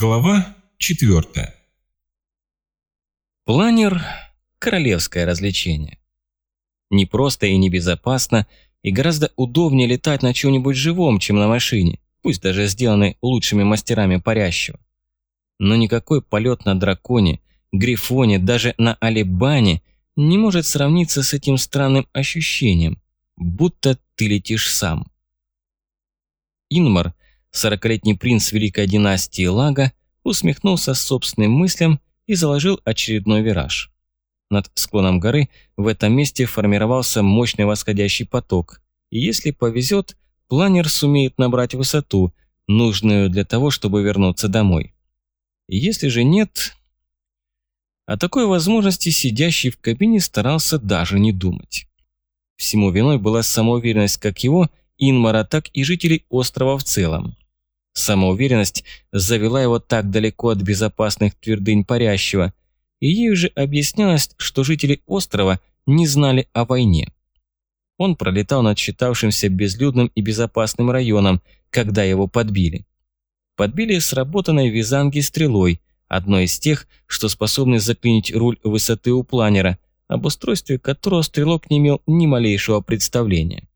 Глава 4. Планер – королевское развлечение. Не просто и небезопасно, и гораздо удобнее летать на чем-нибудь живом, чем на машине, пусть даже сделанной лучшими мастерами парящего. Но никакой полет на драконе, грифоне, даже на алибане не может сравниться с этим странным ощущением, будто ты летишь сам. Инмар Сорокалетний принц великой династии Лага усмехнулся собственным мыслям и заложил очередной вираж. Над склоном горы в этом месте формировался мощный восходящий поток, и если повезет, планер сумеет набрать высоту, нужную для того, чтобы вернуться домой. Если же нет... О такой возможности сидящий в кабине старался даже не думать. Всему виной была самоуверенность как его, Инмара, так и жителей острова в целом. Самоуверенность завела его так далеко от безопасных твердынь парящего, и ей уже объяснялось, что жители острова не знали о войне. Он пролетал над считавшимся безлюдным и безопасным районом, когда его подбили. Подбили сработанной визанги стрелой, одной из тех, что способны заклинить руль высоты у планера, об устройстве которого стрелок не имел ни малейшего представления.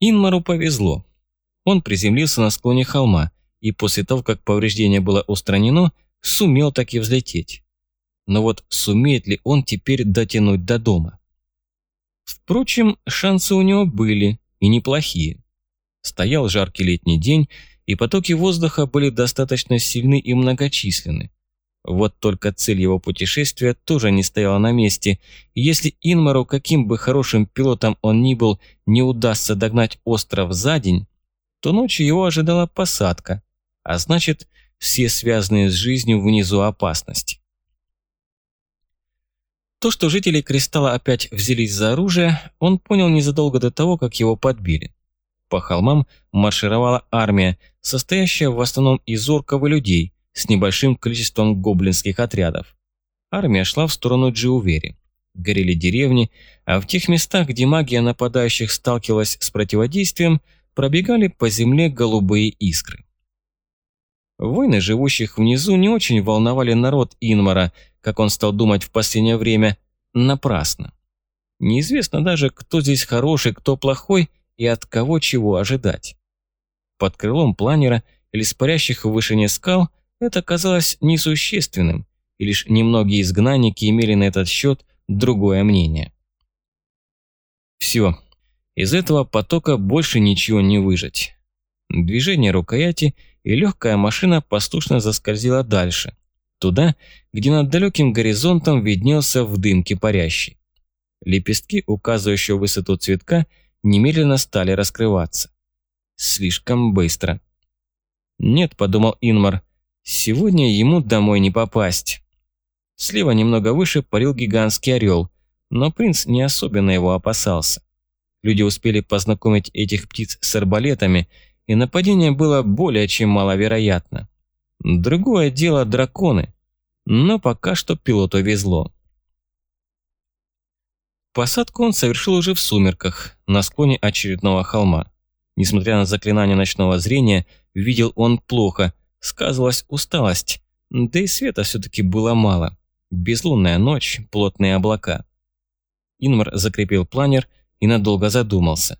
Инмару повезло. Он приземлился на склоне холма и после того, как повреждение было устранено, сумел таки взлететь. Но вот сумеет ли он теперь дотянуть до дома? Впрочем, шансы у него были, и неплохие. Стоял жаркий летний день, и потоки воздуха были достаточно сильны и многочисленны. Вот только цель его путешествия тоже не стояла на месте, если Инмару, каким бы хорошим пилотом он ни был, не удастся догнать остров за день, то ночью его ожидала посадка, а значит, все связанные с жизнью внизу опасности. То, что жители Кристалла опять взялись за оружие, он понял незадолго до того, как его подбили. По холмам маршировала армия, состоящая в основном из орков и людей, с небольшим количеством гоблинских отрядов. Армия шла в сторону Джиувери. Горели деревни, а в тех местах, где магия нападающих сталкивалась с противодействием, пробегали по земле голубые искры. Войны живущих внизу не очень волновали народ Инмара, как он стал думать в последнее время, напрасно. Неизвестно даже, кто здесь хороший, кто плохой и от кого чего ожидать. Под крылом планера или с парящих в вышине скал это казалось несущественным, и лишь немногие изгнанники имели на этот счет другое мнение. Все, из этого потока больше ничего не выжать. Движение рукояти, и легкая машина послушно заскользила дальше, туда, где над далеким горизонтом виднелся в дымке парящий. Лепестки, указывающие высоту цветка, немедленно стали раскрываться. Слишком быстро. «Нет», — подумал Инмар, — «сегодня ему домой не попасть». Слева немного выше парил гигантский орел, но принц не особенно его опасался. Люди успели познакомить этих птиц с арбалетами, и нападение было более чем маловероятно. Другое дело драконы, но пока что пилоту везло. Посадку он совершил уже в сумерках, на склоне очередного холма. Несмотря на заклинание ночного зрения, видел он плохо, сказывалась усталость, да и света все-таки было мало. Безлунная ночь, плотные облака. Инмар закрепил планер и надолго задумался.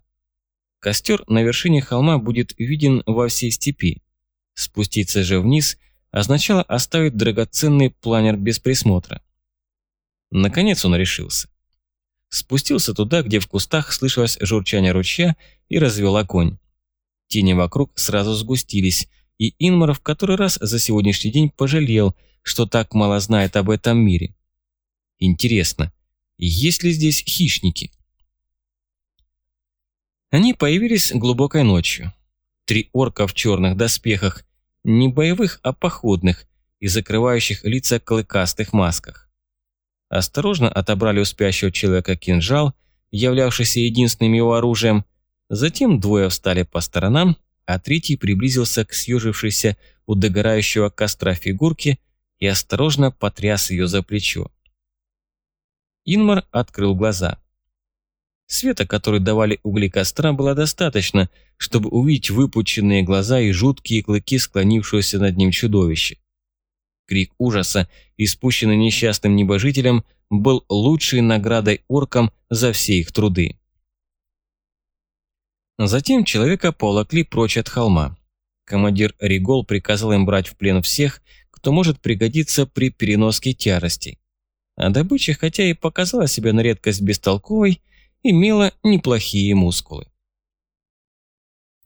Костер на вершине холма будет виден во всей степи. Спуститься же вниз означало оставить драгоценный планер без присмотра. Наконец он решился. Спустился туда, где в кустах слышалось журчание ручья и развел огонь. Тени вокруг сразу сгустились, и Инмар в который раз за сегодняшний день пожалел, что так мало знает об этом мире. Интересно, есть ли здесь хищники? Они появились глубокой ночью. Три орка в черных доспехах, не боевых, а походных, и закрывающих лица клыкастых масках. Осторожно отобрали у спящего человека кинжал, являвшийся единственным его оружием, затем двое встали по сторонам, а третий приблизился к съежившейся у догорающего костра фигурке и осторожно потряс ее за плечо. Инмар открыл глаза. Света, который давали угли костра, было достаточно, чтобы увидеть выпученные глаза и жуткие клыки склонившегося над ним чудовища. Крик ужаса, испущенный несчастным небожителем, был лучшей наградой оркам за все их труды. Затем человека поволокли прочь от холма. Командир Ригол приказал им брать в плен всех, кто может пригодиться при переноске тярости. А добыча, хотя и показала себя на редкость бестолковой, имела неплохие мускулы.